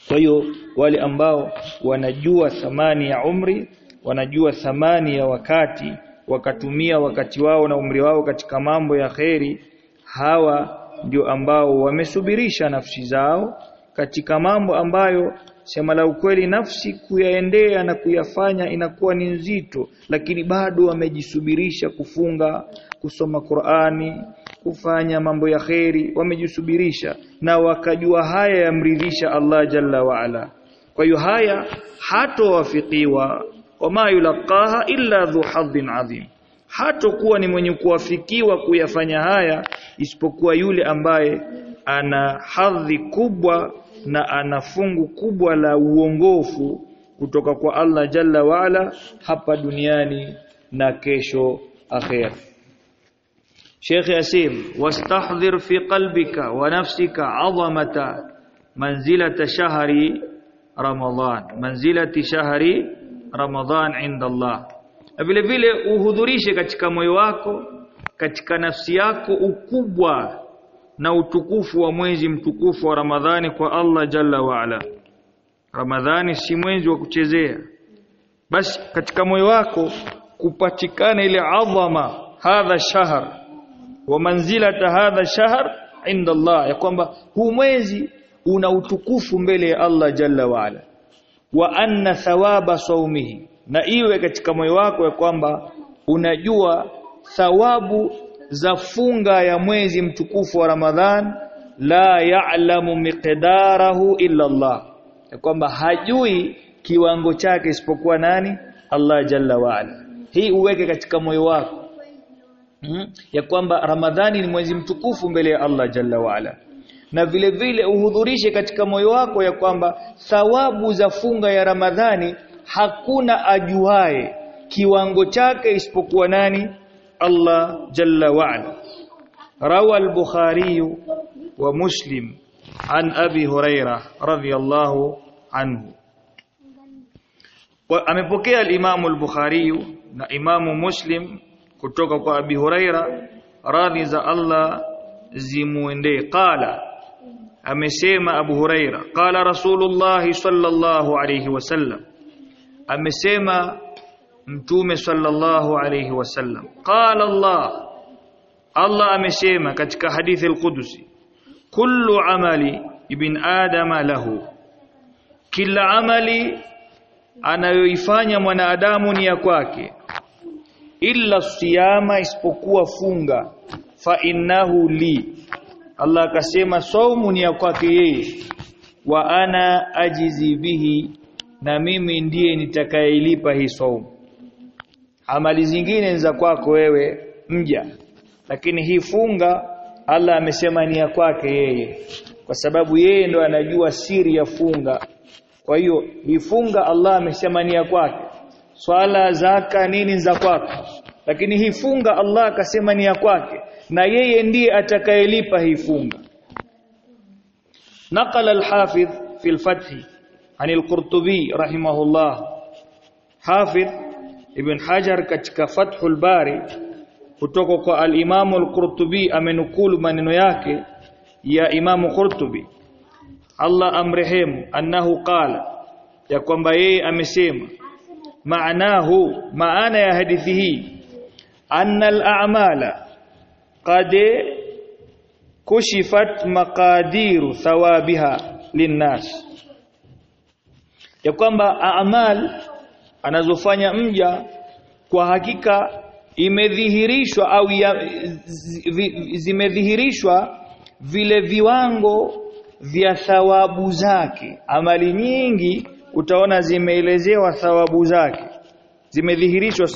Kwa hiyo wale ambao wanajua thamani ya umri wanajua thamani ya wakati wakatumia wakati wao na umri wao katika mambo ya kheri hawa ndio ambao wamesubirisha nafsi zao katika mambo ambayo sema la ukweli nafsi kuyaendea na kuyafanya inakuwa ni nzito lakini bado wamejisubirisha kufunga kusoma Qur'ani kufanya mambo ya kheri wamejisubirisha na wakajua haya yamridhisha Allah jalla waala kwa hiyo haya hatowafikiwa wama yulaqaha illa dhu hadhin adhim hatokuwa ni mwenye kuwafikiwa kuyafanya haya isipokuwa yule ambaye ana hadhi kubwa na ana fungu kubwa la uongofu kutoka kwa Allah jalla waala hapa duniani na kesho akhera. Sheikh Yasim wastahdhir fi qalbika wa nafsika 'azamata manzilata shahri Ramadhan manzilati shahri Ramadhan inda Allah vile vile uhudhurishe katika moyo wako katika nafsi yako ukubwa na utukufu wa mwezi mtukufu wa Ramadhani kwa Allah Jalla waala. Ramadhani si mwezi wa kuchezea. Basi katika moyo wako kupatikana ile adhama hadha shahr wa manzilata hadha shahr inda Allah ya kwamba huu mwezi una utukufu mbele ya Allah Jalla wa Ala wa anna thawaba saumihi na iwe katika moyo wako ya kwamba unajua thawabu za funga ya mwezi mtukufu wa Ramadhan la ya'lamu miqdarahu illa Allah ya kwamba hajui kiwango chake isipokuwa nani? Allah jalla wa ala. Hii uweke katika moyo wako. Hmm? ya kwamba Ramadhani ni mwezi mtukufu mbele ya Allah jalla waala na vile vile uhudhurishe katika moyo wako ya kwamba thawabu za funga ya Ramadhani hakuna ajuae kiwango chake isipokuwa nani? Allah jalla waala. Rawa al-bukhari wa muslim an abi huraira radhiyallahu anhu. Amepokea al-imamu al-bukhari na imamu muslim kutoka kwa abi huraira radhi za Allah zimuendee qala amesema abu huraira qala rasulullah sallallahu alayhi wasallam amesema mtume sallallahu alayhi wasallam qala Allah. Allah amesema katika hadithi al-Qudusi kullu amali ibn adama lahu. Kila amali anayoifanya mwanadamu ni ya kwake. Illa siyama isipokuwa funga fa innahu li Allah akasema saumu ni ya kwake yeye wa ana ajizi bihi na mimi ndiye nitakayelipa hii saumu. Amali zingine za kwako wewe mja. Lakini hii funga Allah amesema ni ya kwake yeye. Kwa sababu yeye ndo anajua siri ya funga. Kwa hiyo hii funga Allah amesema ni ya kwake. Swala zaka nini za kwako. Lakini hii funga Allah akasema ni ya kwake na yeye ndiye atakayelipa hii funga نقل الحافظ في الفتح عن القرطبي رحمه الله حافظ ابن حجر katika Fathul Bari kutoka kwa al-Imam al-Qurtubi amenukulu maneno yake ya Imam Qurtubi Allah amrehemu annahu qala ya kwamba yeye amesema maanahu maana ya hadithi hii anna al-a'mala qad kushifat maqadiru thawabiha linnas. Ya kwamba a'mal anazofanya mja kwa hakika imedhihirishwa au zimedhihirishwa vile viwango vya thawabu zake. Amali nyingi utaona zimeelezewa thawabu zake. Zimedhihirishwa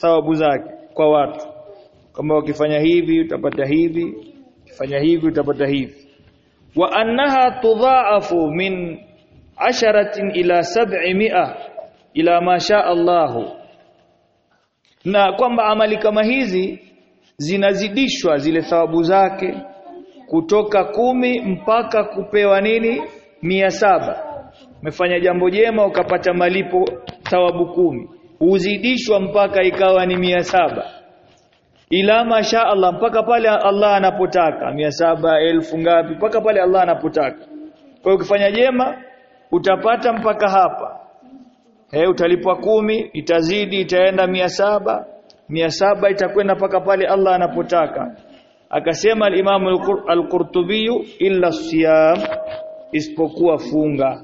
thawabu zake kwa watu kama wakifanya hivi utapata hivi. Ukifanya hivi utapata hivi. Wa annaha tudhaafu min asharatin ila sab'imi'a ila ma sha Allahu. Na kwamba amali kama hizi zinazidishwa zile thawabu zake kutoka kumi mpaka kupewa nini? Mia saba. Umefanya jambo jema ukapata malipo thawabu kumi. Huzidishwa mpaka ikawa ni mia saba ila masha Allah mpaka pale Allah anapotaka. Mia saba elfu ngapi mpaka pale Allah anapotaka. Kwa ukifanya jema utapata mpaka hapa. He, utalipwa kumi itazidi itaenda mia saba. Mia saba itakwenda mpaka pale Allah anapotaka. Akasema al-Imam al-Qurtubi illa siyam isipokuwa funga.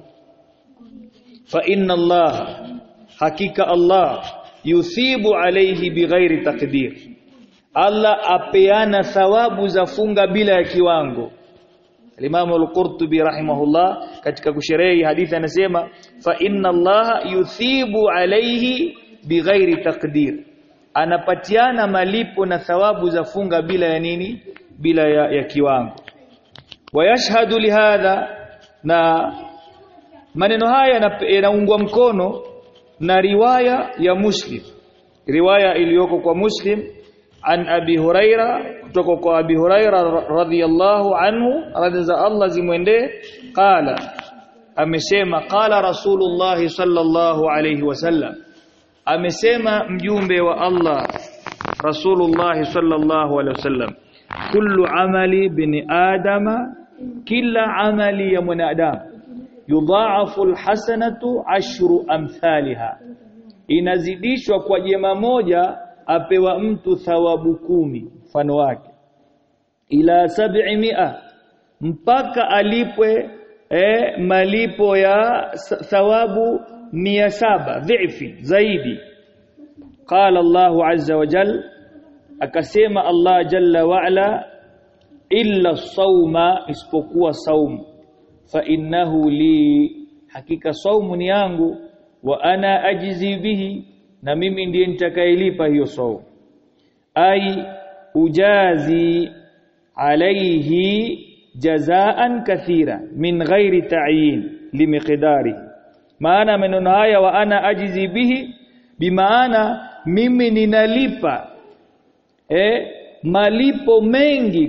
Fa inna Allah hakika Allah yuthibu alayhi bighairi takdir Allah apeana thawabu za funga bila ya kiwango. Al-Imam al-Qurtubi rahimahullah katika kusherehi hadithi anasema fa inna Allah yuthibu alayhi bighairi taqdir. Anapatiana malipo na thawabu za funga bila ya nini? Bila ya, ya kiwango. Wayashhadu lihadha na maneno haya yanaungwa mkono na riwaya ya Muslim. Riwaya iliyoko kwa Muslim an Abi Huraira kutoka kwa Abi Huraira radhiyallahu anhu radhi za Allah zimwendee qala amesema qala Rasulullah sallallahu alayhi wasallam amesema mjumbe wa Allah Rasulullah sallallahu alayhi wasallam kullu amali bin adama kila amali ya mwanadamu yudhaafu alhasanatu ashru amthaliha. Inazidishwa kwa jema moja apewa mtu thawabu kumi mfano wake. Ila sab'i mi'a mpaka alipwe eh, malipo ya thawabu mia saba dhifi zaidi. Qala Allah azza wa jal akasema Allah jalla wa ala illa sauma isipokuwa saumu. Fa innahu li hakika saumu ni yangu wa ana ajizi bihi na mimi ndiye nitakayelipa hiyo saumu ai ujazi alayhi jazaan kathira min ghairi ta'yin limiqdari maana maneno haya wa ana ajizi bihi bimaana mimi ninalipa eh malipo mengi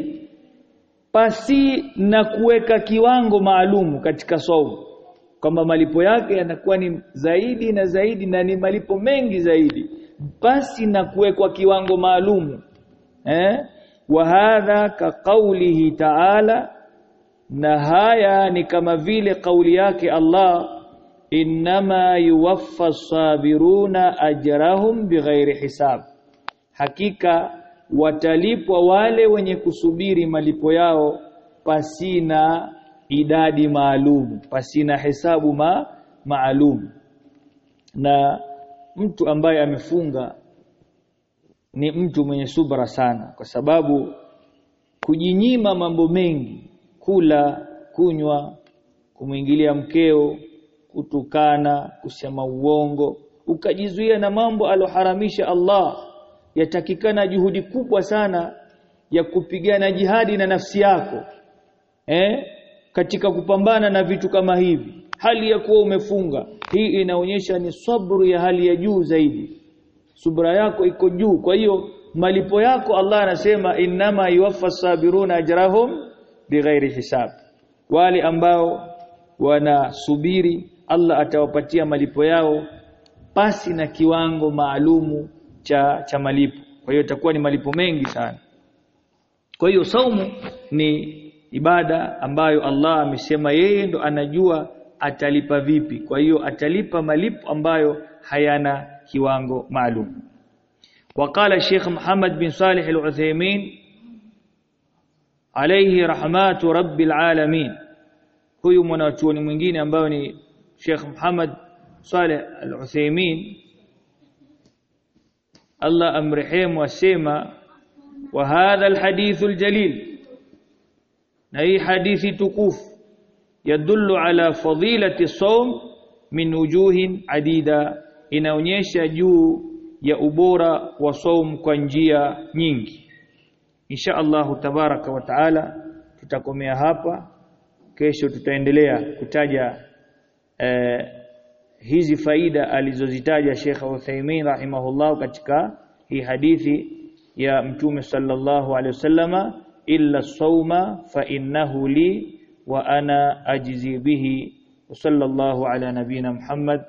pasi na kuweka kiwango maalumu katika saumu kwamba malipo yake yanakuwa ni zaidi na zaidi na ni malipo mengi zaidi basi na kuwekwa kiwango maalumu eh? Wa hadha ka qawlihi ta'ala na haya ni kama vile kauli yake Allah innama yuwaffa sabiruna ajrahum bighairi hisab. Hakika watalipwa wale wenye kusubiri malipo yao pasina idadi maalum pasina hesabu ma maalum. Na mtu ambaye amefunga ni mtu mwenye subra sana kwa sababu kujinyima mambo mengi kula kunywa kumwingilia mkeo kutukana kusema uongo ukajizuia na mambo aloharamisha Allah yatakikana juhudi kubwa sana ya kupigana jihadi na nafsi yako. Eh katika kupambana na vitu kama hivi. Hali ya kuwa umefunga. Hii inaonyesha ni sabru ya hali ya juu zaidi. Subra yako iko juu. Kwa hiyo malipo yako Allah anasema innama yuwaffa sabiruna ajrahum bighairi hisab. Wale ambao wanasubiri Allah atawapatia malipo yao pasi na kiwango maalumu cha cha malipo. Kwa hiyo itakuwa ni malipo mengi sana. Kwa hiyo saumu ni ibada ambayo Allah amesema yeye ndo anajua atalipa vipi kwa hiyo atalipa malipo ambayo hayana kiwango maalum وقال الشيخ محمد بن صالح العثيمين عليه رحمات رب العالمين huyu mwanachuoni mwingine ambayo ni Sheikh Muhammad Saleh Al-Uthaymeen Allah amrehemu asema wa hadha alhadith aljalil na hii hadithi tukufu yadullu ala fadilati sawm min wujuhin adida. Inaonyesha juu ya ubora wa saum kwa njia nyingi. Insha Allahu tabaraka wa taala tutakomea hapa. Kesho tutaendelea kutaja eh, hizi faida alizozitaja Sheikh Uthaymeen rahimahullah katika hii hadithi ya Mtume sallallahu alaihi wasallama إلا الصوم فإنه لي وأنا أجزي به. وصلى الله على نبينا محمد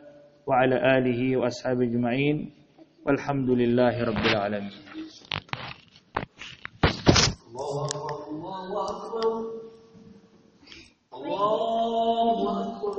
وعلى آله وأصحابه أجمعين. والحمد لله رب العالمين. الله أكبر. الله أكبر. الله أكبر